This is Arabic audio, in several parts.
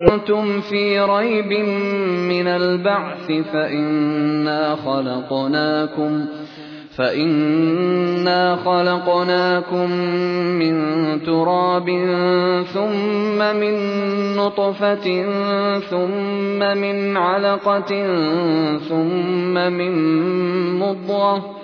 كنتم في ريب من البعث فإنا خلقناكم فإنا خلقناكم من تراب ثم من نطفة ثم من علقة ثم من مضغة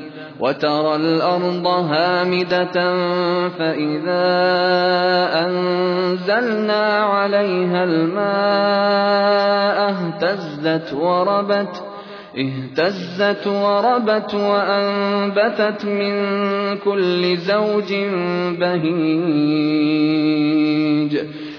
وترى الأرض هامدة فإذا أنزلنا عليها الماء اهتزت وربت اهتزت وربت وأنبتت من كل زوج بهيج.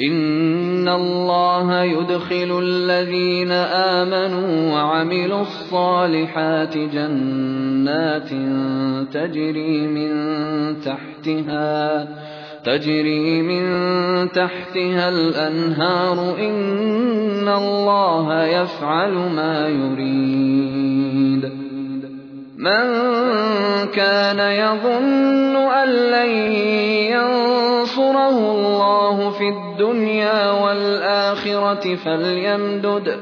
إن الله يدخل الذين آمنوا وعملوا الصالحات جنات تجري من تحتها تجري من تحتها الأنهار إن الله يفعل ما يريد من كان يظن أن لن ينصره الله في الدنيا والآخرة فليمدد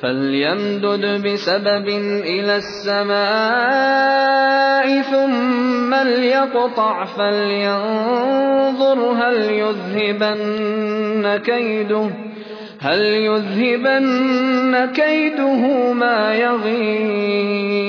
فليمدد بسبب إلى السماء ثم ليقطع فلينظر هل يذهبن كيده هل يذهبن كيده ما يغيظ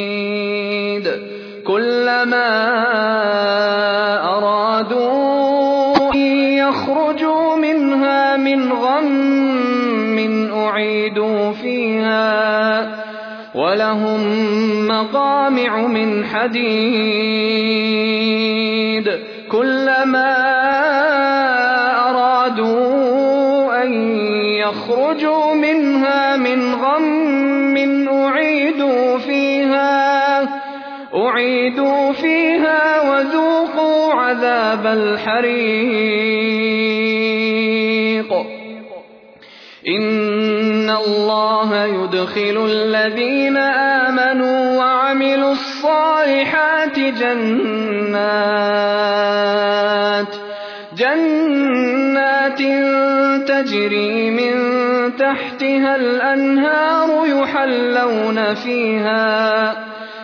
كُلَّمَا أَرَادُوا أَن يَخْرُجُوا مِنْهَا مِنْ غَمٍّ أُعِيدُوا فِيهَا وَلَهُم مَّقَامِعُ مِنْ حَدِيدٍ كُلَّمَا أَرَادُوا أَن يَخْرُجُوا مِنْهَا مِنْ غَمٍّ أُعِيدُوا فِيهَا وَذُوقُوا عَذَابَ الْحَرِيقِ. إِنَّ اللَّهَ يُدْخِلُ الَّذِينَ آمَنُوا وَعَمِلُوا الصَّالِحَاتِ جَنَّاتٍ جَنَّاتٍ تَجْرِي مِن تَحْتِهَا الْأَنْهَارُ يُحَلَّوْنَ فِيهَا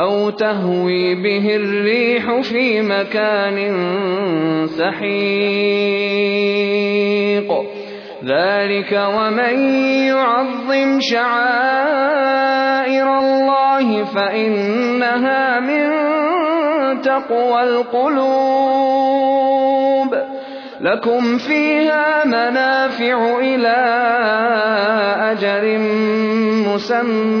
أو تهوي به الريح في مكان سحيق. ذلك ومن يعظم شعائر الله فإنها من تقوى القلوب. لكم فيها منافع إلى أجر مسمى.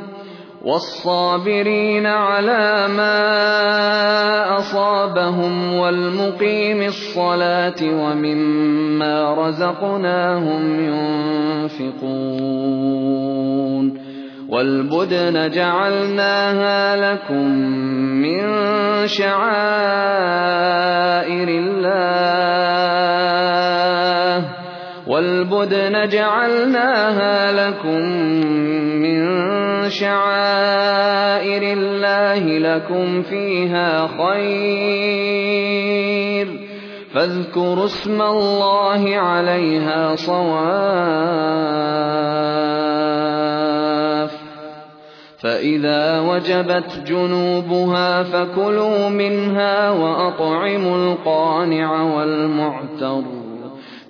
والصابرين على ما أصابهم والمقيم الصلاة ومما رزقناهم ينفقون والبدن جعلناها لكم من شعائر الله والبدن جعلناها لكم شعائر الله لكم فيها خير. فاذكروا اسم الله عليها صواف. فإذا وجبت جنوبها فكلوا منها وأطعموا القانع والمعتر.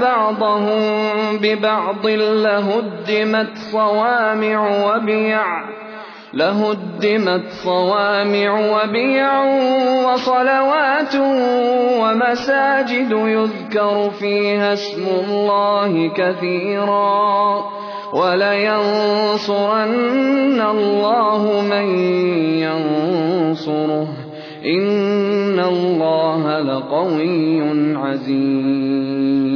بعضهم ببعض لهدمت صوامع وبيع لهدمت صوامع وبيع وصلوات ومساجد يذكر فيها اسم الله كثيرا ولينصرن الله من ينصره. إن الله لقوي عزيز.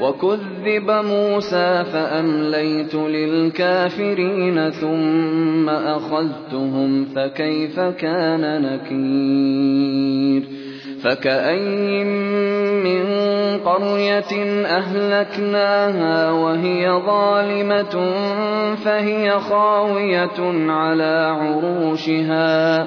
وكذب موسى فأمليت للكافرين ثم أخذتهم فكيف كان نكير فكأين من قرية أهلكناها وهي ظالمة فهي خاوية على عروشها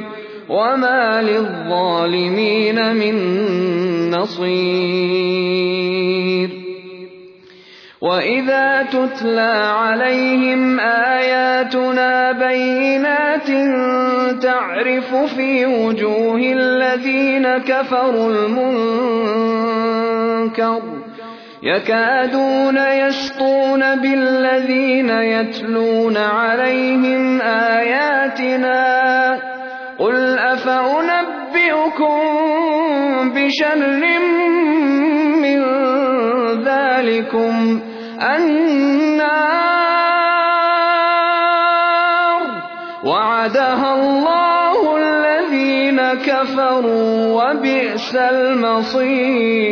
وَمَا لِلظَّالِمِينَ مِن نَّصِيرٍ وَإِذَا تُتْلَىٰ عَلَيْهِمْ آيَاتُنَا بَيِّنَاتٍ تَعْرِفُ فِي وُجُوهِ الَّذِينَ كَفَرُوا الْمُنكَرَ يَكَادُونَ يَسْطُونَ بِالَّذِينَ يَتْلُونَ عَلَيْهِمْ آيَاتِنَا ۗ قُلْ أَفَأُنَبِّئُكُم بِشَرٍّ مِّن ذَٰلِكُمْ ۗ النَّارُ وَعَدَهَا اللَّهُ الَّذِينَ كَفَرُوا ۖ وَبِئْسَ الْمَصِيرُ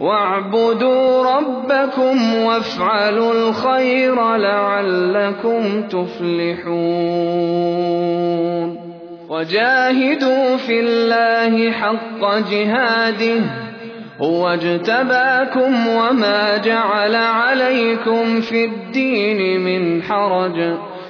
وَاعْبُدُوا رَبَّكُمْ وَافْعَلُوا الْخَيْرَ لَعَلَّكُمْ تُفْلِحُونَ وَجَاهِدُوا فِي اللَّهِ حَقَّ جِهَادِهِ ۚ هُوَ اجْتَبَاكُمْ وَمَا جَعَلَ عَلَيْكُمْ فِي الدِّينِ مِنْ حَرَجٍ ۚ